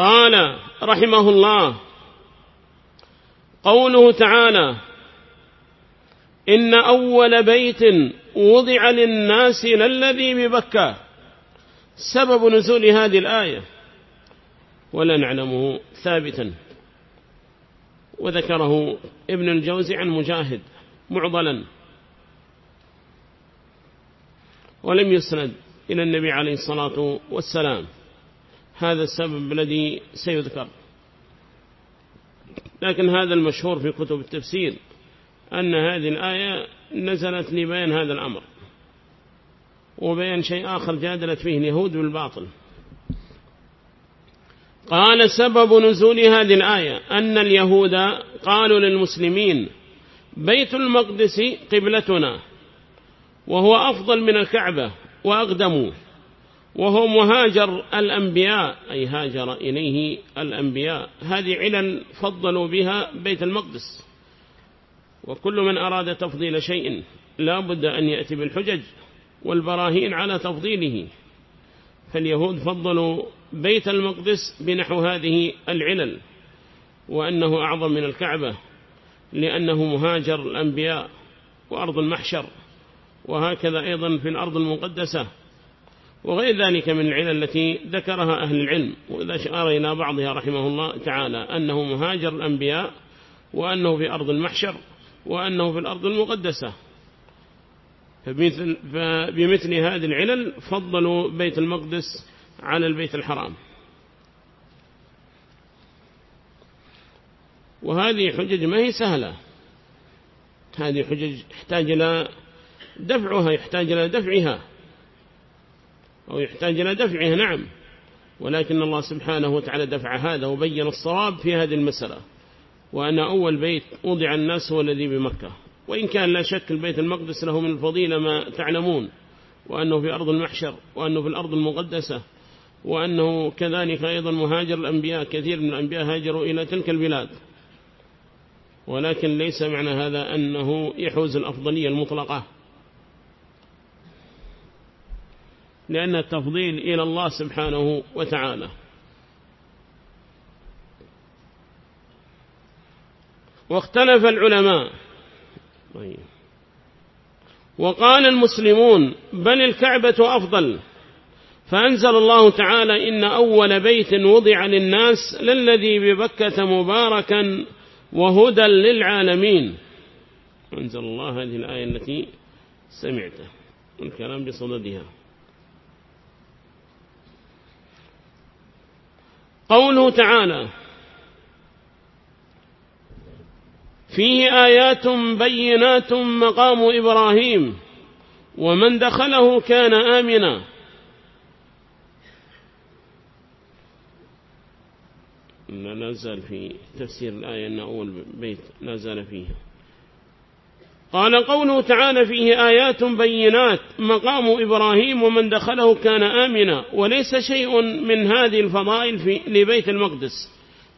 قال رحمه الله قوله تعالى إن أول بيت وضع للناس للذي ببكة سبب نزول هذه الآية ولا نعلمه ثابتا وذكره ابن الجوزي عن مجاهد معضلا ولم يسند إلى النبي عليه الصلاة والسلام هذا السبب الذي سيذكر. لكن هذا المشهور في كتب التفسير أن هذه الآية نزلت لبيان هذا الأمر وبيان شيء آخر جادلت فيه اليهود بالباطل. قال سبب نزول هذه الآية أن اليهود قالوا للمسلمين بيت المقدس قبلتنا وهو أفضل من الكعبة وأقدم. وهو مهاجر الأنبياء أي هاجر إليه الأنبياء. هذه علل فضلوا بها بيت المقدس. وكل من أراد تفضيل شيء لا بد أن يأتي بالحجج والبراهين على تفضيله. فاليهود فضلوا بيت المقدس بنحو هذه العلل وأنه أعظم من الكعبة لأنه مهاجر الأنبياء وأرض المحشر. وهكذا أيضا في الأرض المقدسة. وغير ذلك من العلل التي ذكرها أهل العلم وإذا شعر إلى بعضها رحمه الله تعالى أنه مهاجر الأنبياء وأنه في أرض المحشر وأنه في الأرض المقدسة. فبمثل, فبمثل هذه العلل فضلوا بيت المقدس على البيت الحرام. وهذه حجج ما هي سهلة. هذه حجج يحتاج إلى دفعها يحتاج إلى دفعها. أو يحتاج إلى دفعها نعم. ولكن الله سبحانه وتعالى دفع هذا وبين الصواب في هذه المسألة. وأن أول بيت وضع الناس هو الذي بمكة. وإن كان لا شك البيت المقدس له من الفضيلة ما تعلمون. وأنه في أرض المحشر وأنه في الأرض المقدسة. وأنه كذلك أيضا مهاجر الأنبياء كثير من الأنبياء هاجروا إلى تلك البلاد. ولكن ليس معنى هذا أنه يحوز الأفضلية المطلقة. لأن التفضيل إلى الله سبحانه وتعالى. واختلف العلماء. طيب. وقال المسلمون بل الكعبة أفضل. فأنزل الله تعالى إن أول بيت وضع للناس للذي ببكة مباركا وهدى للعالمين. أنزل الله هذه الآية التي سمعته. الكلام بصددها. قوله تعالى فيه آيات بينات مقام إبراهيم ومن دخله كان آمنا. لا زال في تفسير الآية أن أول بيت لا زال فيه قال قوله تعالى فيه آيات بينات مقام إبراهيم ومن دخله كان آمنا وليس شيء من هذه الفضائل في لبيت المقدس.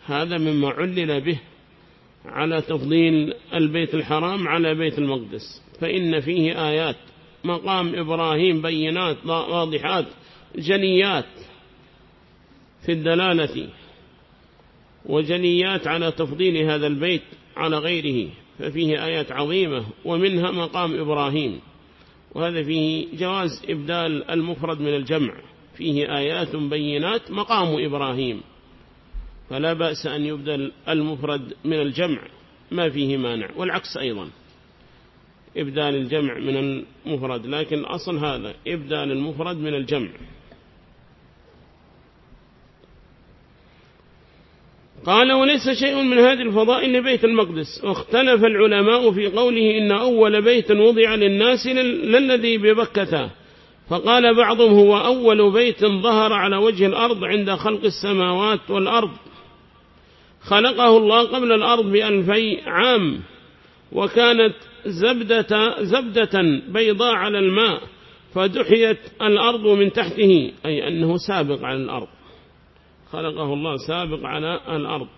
هذا مما علل به على تفضيل البيت الحرام على بيت المقدس. فإن فيه آيات مقام إبراهيم بينات واضحات جليات في الدلالة وجليات على تفضيل هذا البيت على غيره. ففيه آيات عظيمة ومنها مقام إبراهيم وهذا فيه جواز إبدال المفرد من الجمع. فيه آيات بينات مقام إبراهيم فلا بأس أن يبدل المفرد من الجمع ما فيه مانع والعكس أيضا. إبدال الجمع من المفرد لكن أصل هذا إبدال المفرد من الجمع. قال وليس شيء من هذه الفضائل لبيت المقدس. واختلف العلماء في قوله إن أول بيت وضع للناس للذي ببكة. فقال بعضهم هو أول بيت ظهر على وجه الأرض عند خلق السماوات والأرض. خلقه الله قبل الأرض بألفي عام. وكانت زبدة, زبدة بيضاء على الماء فدحيت الأرض من تحته أي أنه سابق على الأرض. خلقه الله سابق على الأرض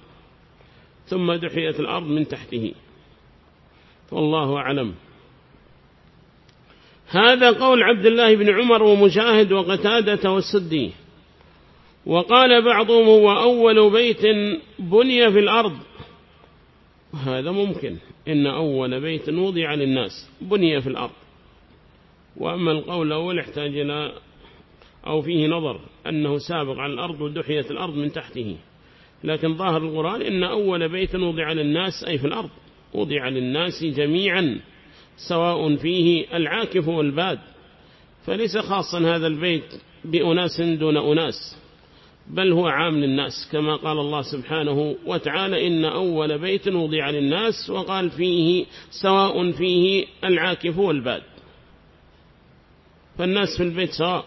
ثم دحيت الأرض من تحته. والله أعلم. هذا قول عبد الله بن عمر ومجاهد وقتادة والسدي. وقال بعضهم هو أول بيت بني في الأرض. هذا ممكن. إن أول بيت وضع للناس بني في الأرض. وأما القول الأول احتاج إلى أو فيه نظر أنه سابق على الأرض ودحيت الأرض من تحته. لكن ظاهر القرآن إن أول بيت وضع للناس أي في الأرض وضع للناس جميعا سواء فيه العاكف والباد. فليس خاصا هذا البيت بأناس دون أناس بل هو عام للناس. كما قال الله سبحانه وتعالى إن أول بيت وضع للناس وقال فيه سواء فيه العاكف والباد. فالناس في البيت سواء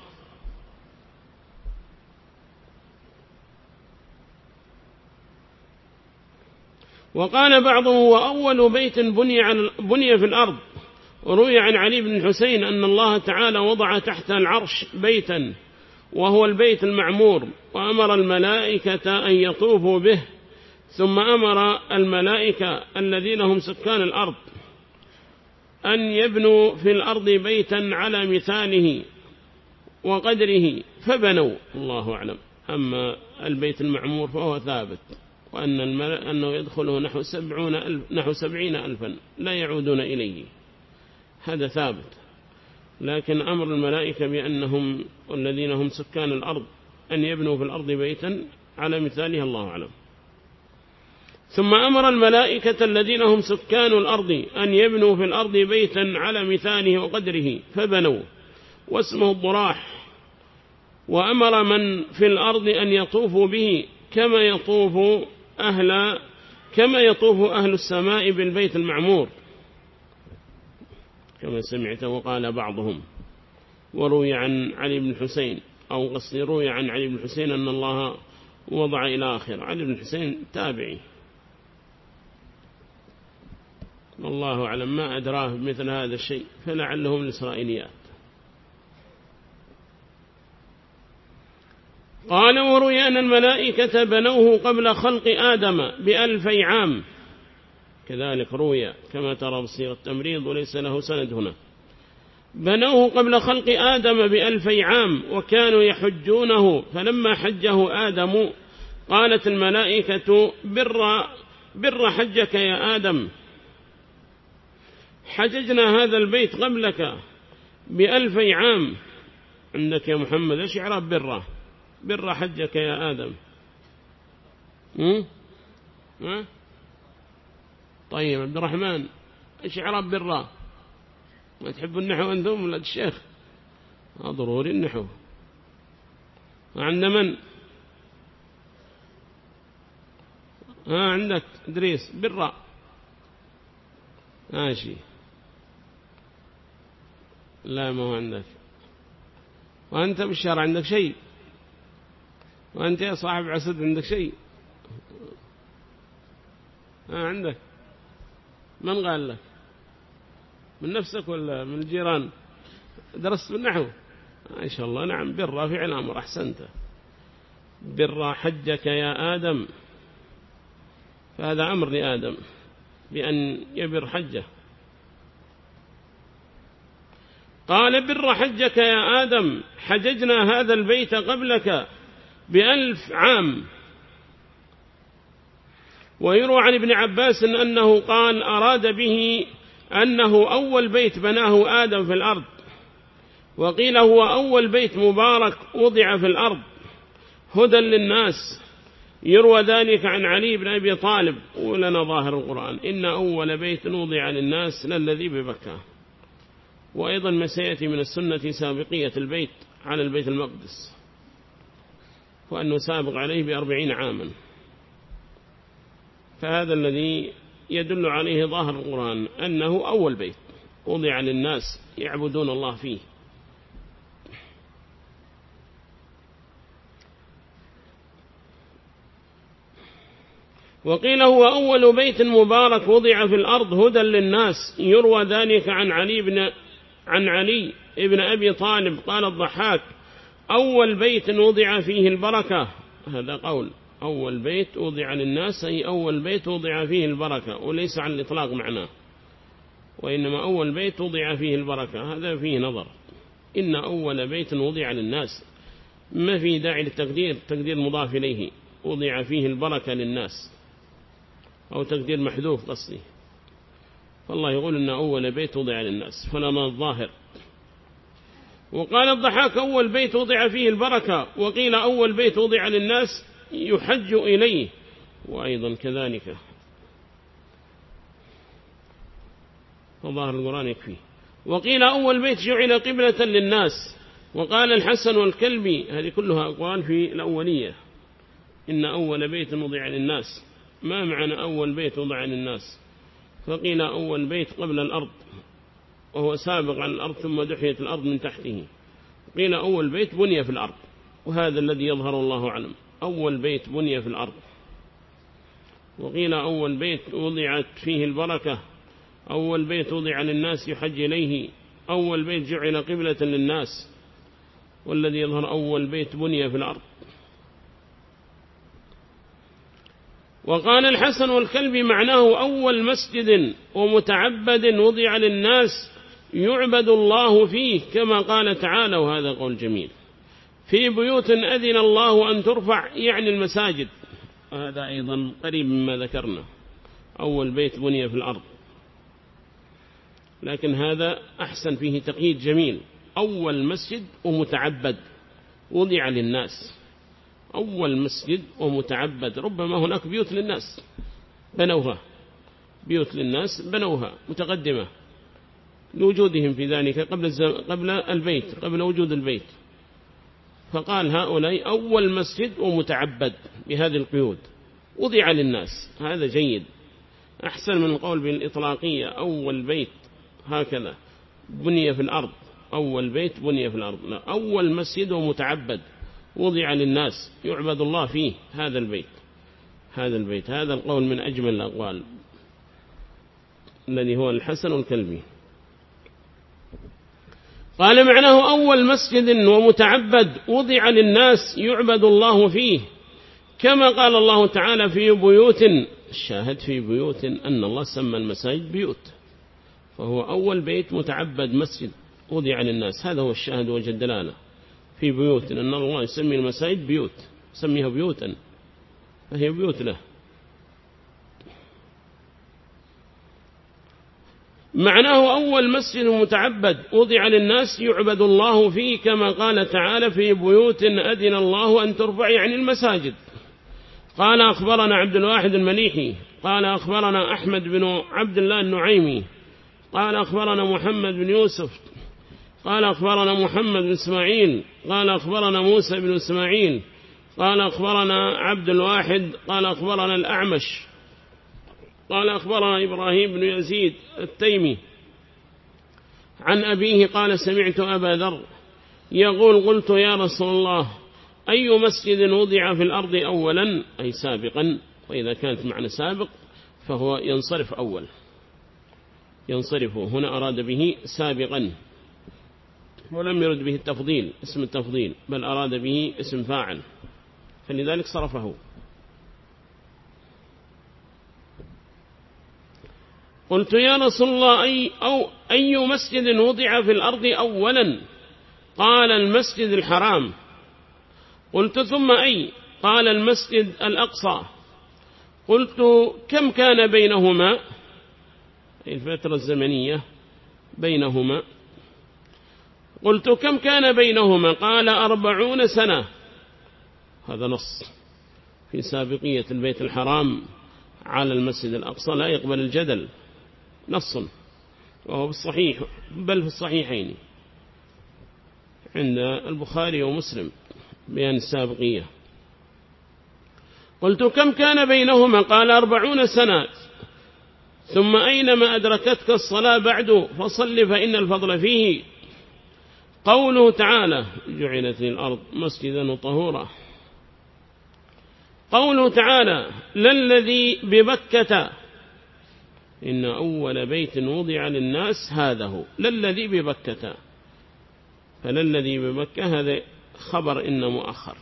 وقال بعضهم هو أول بيت بني, عن بني في الأرض. وروي عن علي بن الحسين أن الله تعالى وضع تحت العرش بيتا وهو البيت المعمور وأمر الملائكة أن يطوفوا به ثم أمر الملائكة الذين هم سكان الأرض أن يبنوا في الأرض بيتا على مثاله وقدره فبنوا. الله أعلم. أما البيت المعمور فهو ثابت. وأن أنه يدخله نحو سبعون ألف نحو سبعين ألفا لا يعودون إليه. هذا ثابت. لكن أمر الملائكة بأنهم الذين هم سكان الأرض أن يبنوا في الأرض بيتا على مثالها الله أعلم. ثم أمر الملائكة الذين هم سكان الأرض أن يبنوا في الأرض بيتا على مثاله وقدره فبنوا واسمه الضراح. وأمر من في الأرض أن يطوفوا به كما يطوف أهل كما يطوف أهل السماء بالبيت المعمور. كما سمعت وقال بعضهم. وروي عن علي بن حسين أو قصدي روي عن علي بن حسين أن الله وضع إلى آخر. علي بن حسين تابعي. والله أعلم ما أدراه بمثل هذا الشيء فلعلهم الإسرائيليات. قال وروي أن الملائكة بنوه قبل خلق آدم بألفي عام. كذلك روي كما ترى بصيغ التمريض وليس له سند هنا. بنوه قبل خلق آدم بألفي عام وكانوا يحجونه فلما حجه آدم قالت الملائكة بر, بر حجك يا آدم. حججنا هذا البيت قبلك بألفي عام. عندك يا محمد إعراب برة؟ بر حجك يا آدم. ها؟ طيب عبد الرحمن إيش إعراب بره؟ ما تحب النحو أنتم؟ ولا الشيخ. ضروري النحو. عند من؟ ها عندك إدريس برا ماشي. لا ما هو عندك. وأنت بالشارع عندك شيء؟ وأنت يا صاحب عسد عندك شيء. ها عندك. من قال لك؟ من نفسك ولا من الجيران؟ درست بالنحو ما شاء الله. نعم بر فعل أمر أحسنت. بر حجك يا آدم. فهذا أمر لآدم بأن يبر حجه. قال بر حجك يا آدم حججنا هذا البيت قبلك. بألف عام. ويروى عن ابن عباس أنه قال أراد به أنه أول بيت بناه آدم في الأرض. وقيل هو أول بيت مبارك وضع في الأرض. هدى للناس. يروى ذلك عن علي بن أبي طالب. ولنا ظاهر القرآن. إن أول بيت وضع للناس للذي ببكة وأيضا ما سيأتي من السنة سابقية البيت على البيت المقدس. وأنه سابق عليه بأربعين عاما. فهذا الذي يدل عليه ظاهر القرآن أنه أول بيت وضع للناس يعبدون الله فيه. وقيل هو أول بيت مبارك وضع في الأرض هدى للناس. يروى ذلك عن علي بن عن علي ابن أبي طالب قال الضحاك أول بيت وضع فيه البركة. هذا قول. أول بيت وضع للناس أي أول بيت وضع فيه البركة وليس عن الإطلاق معناه. وإنما أول بيت وضع فيه البركة هذا فيه نظر. إن أول بيت وضع للناس. ما في داعي للتقدير؟ تقدير مضاف إليه. وضع فيه البركة للناس. أو تقدير محذوف قصدي. فالله يقول أن أول بيت وضع للناس. فلما الظاهر وقال الضحاك أول بيت وضع فيه البركة وقيل أول بيت وضع للناس يحج إليه وأيضا كذلك. فظاهر القرآن يكفي. وقيل أول بيت جعل قبلة للناس وقال الحسن والكلبي هذه كلها أقوال في الأولية إن أول بيت وضع للناس. ما معنى أول بيت وضع للناس؟ فقيل أول بيت قبل الأرض. وهو سابق عن الأرض ثم دحيت الأرض من تحته. قيل أول بيت بني في الأرض وهذا الذي يظهر الله أعلم. أول بيت بني في الأرض. وقيل أول بيت وضعت فيه البركة أول بيت وضع للناس يحج إليه أول بيت جعل قبلة للناس. والذي يظهر أول بيت بني في الأرض. وقال الحسن والكلب معناه أول مسجد ومتعبد وضع للناس يعبد الله فيه كما قال تعالى وهذا قول جميل. في بيوت أذن الله أن ترفع يعني المساجد. وهذا أيضا قريب مما ذكرنا. أول بيت بني في الأرض. لكن هذا أحسن فيه تقييد جميل. أول مسجد ومتعبد. وضع للناس. أول مسجد ومتعبد. ربما هناك بيوت للناس. بنوها. بيوت للناس بنوها. متقدمة. لوجودهم في ذلك قبل, قبل البيت قبل وجود البيت. فقال هؤلاء أول مسجد ومتعبد بهذه القيود. وضع للناس. هذا جيد. أحسن من القول بالإطلاقية. أول بيت هكذا. بني في الأرض. أول بيت بني في الأرض. لا. أول مسجد ومتعبد. وضع للناس. يعبد الله فيه. هذا البيت. هذا البيت. هذا القول من أجمل الأقوال. الذي هو الحسن الكلبي قال معناه أول مسجد ومتعبد وضع للناس يعبد الله فيه. كما قال الله تعالى في بيوت الشاهد في بيوت أن الله سمى المساجد بيوت. فهو أول بيت متعبد مسجد وضع للناس. هذا هو الشاهد وجه الدلالة. في بيوت أن الله يسمي المساجد بيوت سميها بيوتا فهي بيوت له. معناه أول مسجد متعبد وضع للناس يعبد الله فيه كما قال تعالى في بيوت أدن الله أن ترفع يعني المساجد. قال أخبرنا عبد الواحد المليحي قال أخبرنا أحمد بن عبد الله النعيمي قال أخبرنا محمد بن يوسف قال أخبرنا محمد بن إسماعيل قال أخبرنا موسى بن إسماعيل قال أخبرنا عبد الواحد قال أخبرنا الأعمش. قال أخبرنا إبراهيم بن يزيد التيمي عن أبيه قال سمعت أبا ذر يقول قلت يا رسول الله أي مسجد وضع في الأرض أولا؟ أي سابقا؟ وإذا كانت معنى سابق فهو ينصرف أول. ينصرف هنا أراد به سابقا. ولم يرد به التفضيل اسم التفضيل بل أراد به اسم فاعل. فلذلك صرفه. قلت يا رسول الله أي, أو أي مسجد وضع في الأرض أولا؟ قال المسجد الحرام. قلت ثم أي؟ قال المسجد الأقصى. قلت كم كان بينهما؟ الفترة الزمنية بينهما. قلت كم كان بينهما؟ قال أربعون سنة. هذا نص. في سابقية البيت الحرام على المسجد الأقصى لا يقبل الجدل. نص. وهو بالصحيح بل في الصحيحين. عند البخاري ومسلم بيان السابقية. قلت كم كان بينهما؟ قال أربعون سنة. ثم أينما أدركتك الصلاة بعد فصل فإن الفضل فيه. قوله تعالى جعلت الأرض مسجدا وطهورا. قوله تعالى للذي ببكة إن أول بيت وضع للناس هذا هو. للذي ببكة. فللذي ببكة هذا خبر إن مؤخر.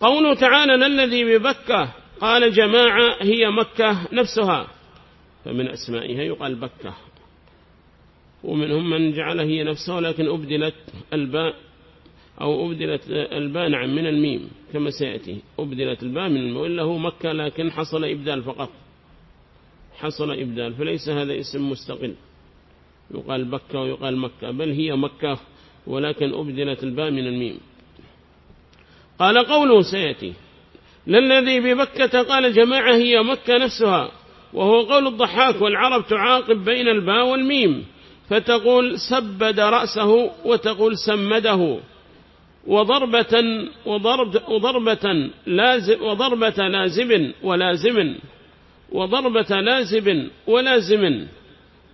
قوله تعالى للذي ببكة. قال جماعة هي مكة نفسها. فمن أسمائها يقال بكة. ومنهم من جعل هي نفسه لكن أبدلت الباء أو أبدلت الباء نعم من الميم. كما سيأتي. أبدلت الباء من الميم إلا هو مكة لكن حصل إبدال فقط. حصل إبدال فليس هذا اسم مستقل. يقال بكة ويقال مكة بل هي مكة ولكن أبدلت الباء من الميم. قال قوله سيأتي للذي ببكة قال جماعة هي مكة نفسها وهو قول الضحاك والعرب تعاقب بين الباء والميم فتقول سبد رأسه وتقول سمده. وضربة وضرب وضربة لازم وضربة لازم ولازم وضربة لازم ولازم.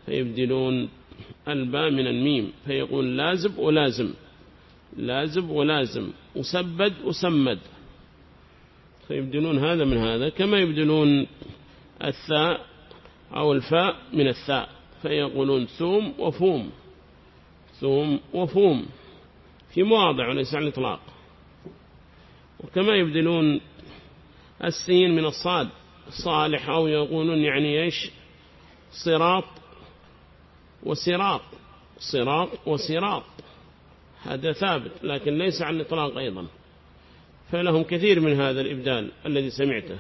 فيبدلون الباء من الميم فيقول لازب ولازم لازب ولازم وسبد وسمد فيبدلون هذا من هذا كما يبدلون الثاء أو الفاء من الثاء فيقولون ثوم وفوم ثوم وفوم. في مواضع وليس على الإطلاق وكما يبدلون السين من الصاد صالح أو يقولون يعني إيش؟ صراط وسراط صراط وسراط هذا ثابت لكن ليس على الإطلاق أيضا. فلهم كثير من هذا الإبدال الذي سمعته.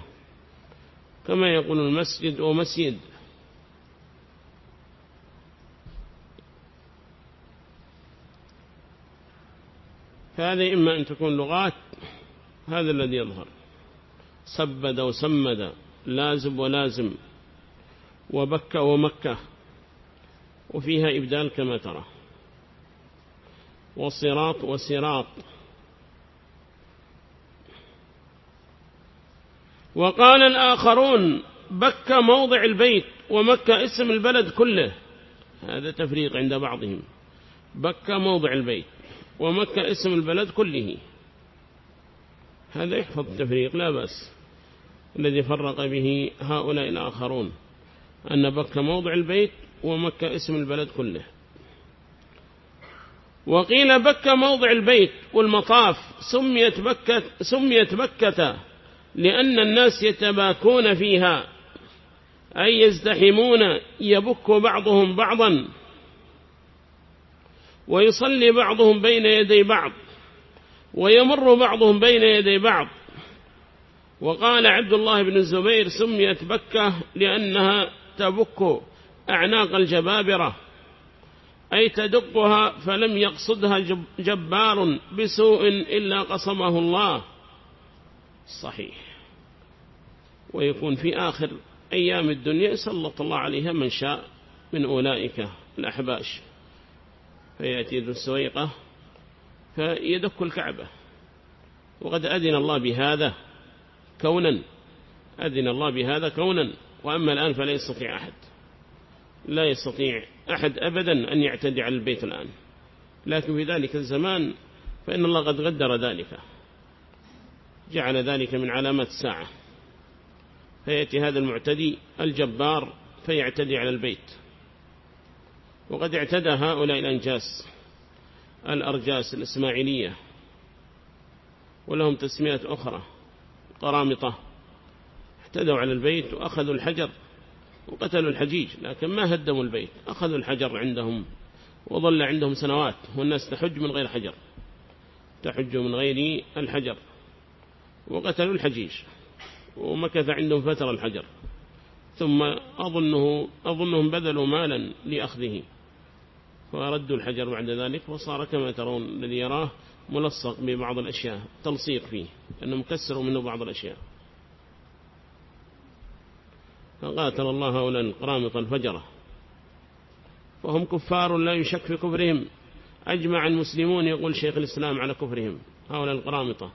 كما يقول المسجد ومسجد فهذه إما أن تكون لغات هذا الذي يظهر. سبد وسمد لازم ولازم وبك ومكة وفيها إبدال كما ترى. وصراط وسراط وقال الآخرون بك موضع البيت ومكة اسم البلد كله. هذا تفريق عند بعضهم. بك موضع البيت. ومكة اسم البلد كله. هذا يحفظ التفريق لا بأس. الذي فرق به هؤلاء الآخرون. أن بكة موضع البيت ومكة اسم البلد كله. وقيل بكة موضع البيت والمطاف سميت بكة, سميت بكة لأن الناس يتباكون فيها أي يزدحمون يبك بعضهم بعضا. ويصلي بعضهم بين يدي بعض ويمر بعضهم بين يدي بعض. وقال عبد الله بن الزبير سميت بكة لأنها تبك أعناق الجبابرة أي تدقها فلم يقصدها جبار بسوء إلا قصمه الله. صحيح. ويكون في آخر أيام الدنيا سلط الله عليها من شاء من أولئك الأحباش. فيأتي ذو السويقة فيدك الكعبة. وقد أذن الله بهذا كونا. أذن الله بهذا كونا. وأما الآن فلا يستطيع أحد. لا يستطيع أحد أبدا أن يعتدي على البيت الآن. لكن في ذلك الزمان فإن الله قد غدر ذلك. جعل ذلك من علامات الساعة. فيأتي هذا المعتدي الجبار فيعتدي على البيت. وقد اعتدى هؤلاء الأنجاس الأرجاس الإسماعيلية ولهم تسميات أخرى قرامطة. اعتدوا على البيت وأخذوا الحجر وقتلوا الحجيج لكن ما هدموا البيت أخذوا الحجر عندهم وظل عندهم سنوات والناس تحج من غير حجر تحج من غير الحجر وقتلوا الحجيج ومكث عندهم فترة الحجر ثم أظنه أظنهم بذلوا مالا لأخذه. فردوا الحجر بعد ذلك وصار كما ترون الذي يراه ملصق ببعض الأشياء تلصيق فيه أنه مكسر منه بعض الأشياء. فقاتل الله هؤلاء القرامط الفجرة وهم كفار لا يشك في كفرهم. أجمع المسلمون يقول شيخ الإسلام على كفرهم. هؤلاء القرامطة.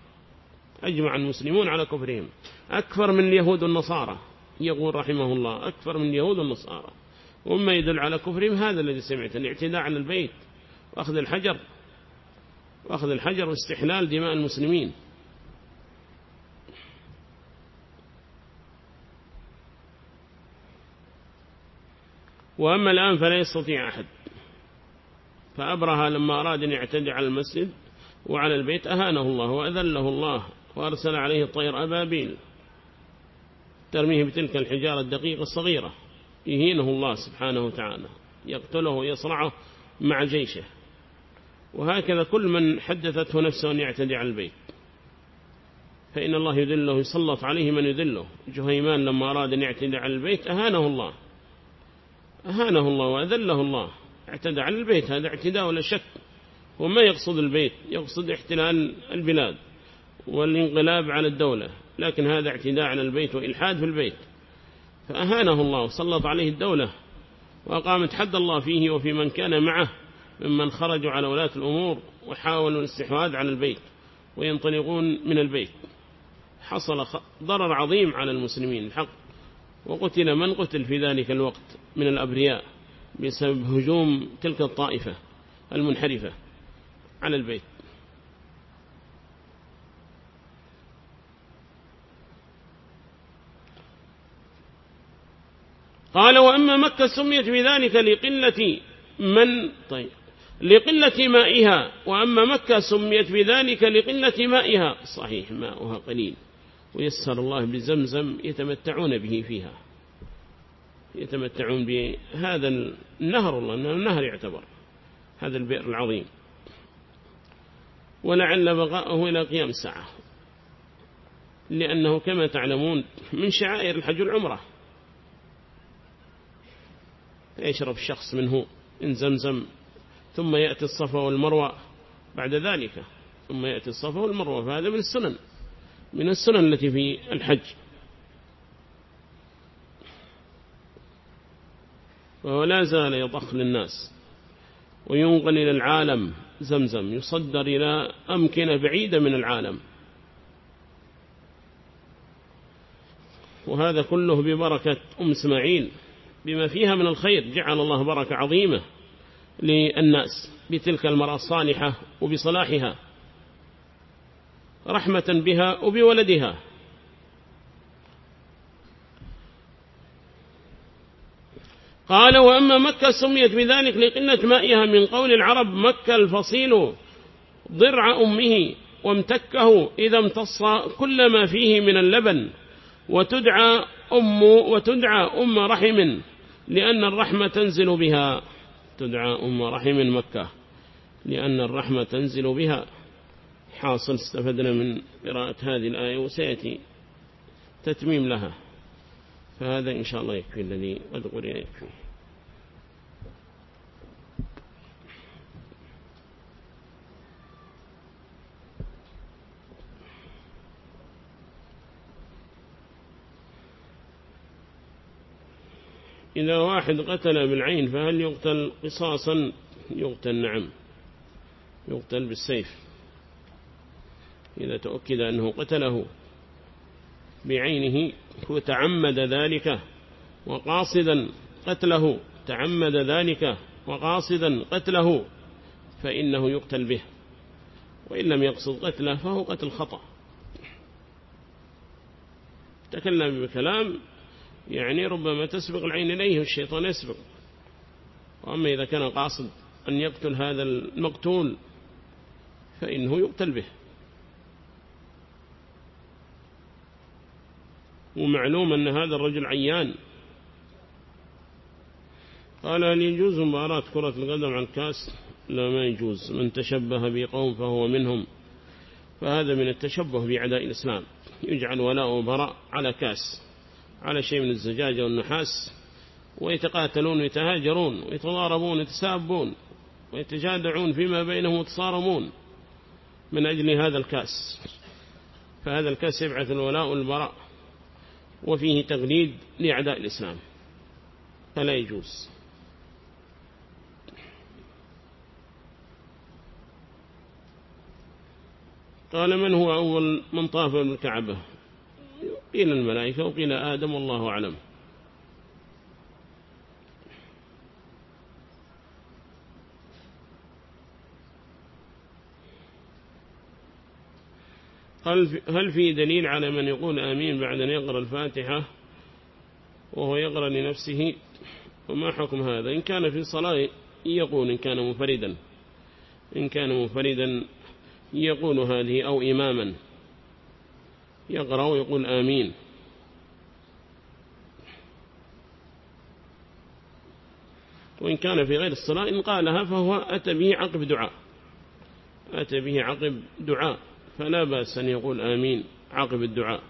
أجمع المسلمون على كفرهم. أكثر من اليهود والنصارى يقول رحمه الله أكثر من اليهود والنصارى. وما يدل على كفرهم هذا الذي سمعت الاعتداء على البيت وأخذ الحجر. وأخذ الحجر واستحلال دماء المسلمين. وأما الآن فلا يستطيع أحد. فأبرها لما أراد أن يعتدي على المسجد وعلى البيت أهانه الله وأذله الله وأرسل عليه الطير أبابيل ترميه بتلك الحجارة الدقيقة الصغيرة. يهينه الله سبحانه وتعالى يقتله ويصرعه مع جيشه. وهكذا كل من حدثته نفسه أن يعتدي على البيت. فإن الله يذله يسلط عليه من يذله. جهيمان لما أراد أن يعتدي على البيت أهانه الله. أهانه الله وأذله الله. اعتدى على البيت هذا اعتداء ولا شك. وما يقصد البيت يقصد احتلال البلاد والانقلاب على الدولة. لكن هذا اعتداء على البيت وإلحاد في البيت. فأهانه الله وسلط عليه الدولة وأقامت حد الله فيه وفي من كان معه ممن خرجوا على ولاة الأمور وحاولوا الاستحواذ على البيت وينطلقون من البيت. حصل ضرر عظيم على المسلمين الحق. وقتل من قتل في ذلك الوقت من الأبرياء بسبب هجوم تلك الطائفة المنحرفة على البيت. قال وأما مكة سميت بذلك لقلة من طيب. لقلة مائها وأما مكة سميت بذلك لقلة مائها. صحيح ماؤها قليل. ويسر الله بزمزم يتمتعون به فيها. يتمتعون بهذا النهر الله النهر يعتبر. هذا البئر العظيم. ولعل بقاءه إلى قيام الساعة. لأنه كما تعلمون من شعائر الحج العمرة. يشرب الشخص منه من زمزم ثم يأتي الصفا والمروة بعد ذلك ثم يأتي الصفا والمروة فهذا من السنن من السنن التي في الحج. وهو لا زال يضخ للناس وينقل إلى العالم زمزم يصدر إلى أمكنة بعيدة من العالم. وهذا كله ببركة أم إسماعيل. بما فيها من الخير جعل الله بركة عظيمة للناس بتلك المرأة الصالحة وبصلاحها رحمة بها وبولدها. قال وأما مكة سميت بذلك لقلة مائها من قول العرب مكة الفصيل ضرع أمه وامتكه إذا امتص كل ما فيه من اللبن وتدعى أم وتدعى أم رحم. لأن الرحمة تنزل بها. تدعى أم رحم مكة. لأن الرحمة تنزل بها. حاصل استفدنا من قراءة هذه الآية وسيأتي تتميم لها. فهذا إن شاء الله يكفي الذي قد قرئ يكفي إذا واحد قتل بالعين فهل يقتل قصاصا؟ يقتل نعم. يقتل بالسيف. إذا تأكد أنه قتله بعينه وتعمد ذلك وقاصدا قتله تعمد ذلك وقاصدا قتله فإنه يقتل به. وإن لم يقصد قتله فهو قتل خطأ. تكلم بكلام يعني ربما تسبق العين إليه والشيطان يسبق. وأما إذا كان قاصد أن يقتل هذا المقتول فإنه يقتل به. ومعلوم أن هذا الرجل عيان. قال هل يجوز مباراة كرة القدم على الكاس؟ لا ما يجوز. من تشبه بقوم فهو منهم فهذا من التشبه بأعداء الإسلام. يجعل ولاء وبراء على كاس. على شيء من الزجاجة والنحاس ويتقاتلون ويتهاجرون ويتضاربون ويتسابون ويتجادعون فيما بينهم وتصارمون من أجل هذا الكأس. فهذا الكأس يبعث الولاء والبراء وفيه تغليد لأعداء الإسلام. فلا يجوز. قال من هو أول من طاف بالكعبة قيل الملائكة وقيل آدم والله أعلم. هل في دليل على من يقول آمين بعد أن يقرأ الفاتحة وهو يقرأ لنفسه؟ وما حكم هذا؟ إن كان في صلاة يقول إن كان مفردا إن كان مفردا يقول هذه أو إماما. يقرأ ويقول آمين. وإن كان في غير الصلاة إن قالها فهو أتى به عقب دعاء. أتى به عقب دعاء. فلا بأس أن يقول آمين عقب الدعاء.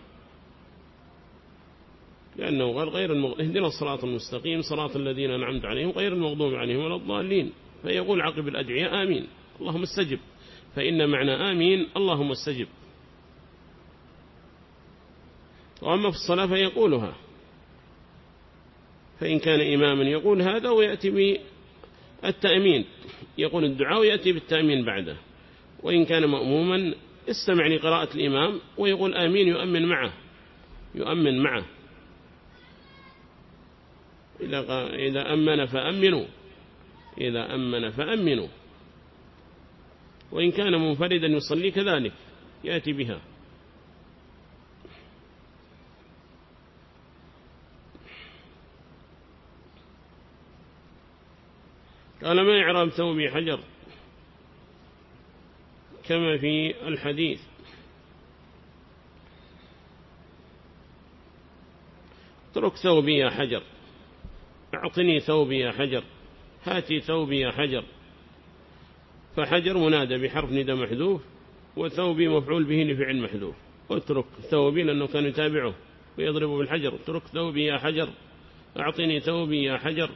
لأنه قال غير المغضوب اهدنا الصراط المستقيم صراط الذين أنعمت عليهم غير المغضوب عليهم ولا الضالين. فيقول عقب الأدعية آمين. اللهم استجب. فإن معنى آمين اللهم استجب. وأما في الصلاة فيقولها. فإن كان إماما يقول هذا ويأتي بالتأمين. يقول الدعاء ويأتي بالتأمين بعده. وإن كان مأموما استمع لقراءة الإمام ويقول آمين يؤمن معه. يؤمن معه. إذا أمن فأمنوا. إذا أمن فأمنوا. وإن كان منفردا يصلي كذلك. يأتي بها. قال ما إعراب ثوبي حجر؟ كما في الحديث. اترك ثوبي يا حجر. أعطني ثوبي يا حجر. هاتي ثوبي يا حجر. فحجر منادى بحرف ندى محذوف وثوبي مفعول به لفعل محذوف. اترك ثوبي لأنه كان يتابعه ويضرب بالحجر. اترك ثوبي يا حجر. أعطني ثوبي يا حجر.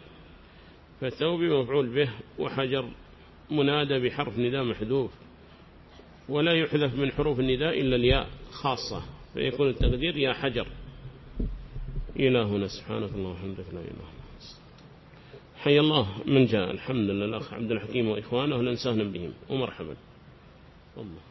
فثوبي مفعول به وحجر منادى بحرف نداء محذوف ولا يحذف من حروف النداء إلا الياء خاصة فيكون التقدير يا حجر. إلهنا سبحانك الله وحمدك لا إله حي الله من جاء الحمد لله الأخ عبد الحكيم وإخوانه لنسهنا بهم ومرحبا. الله.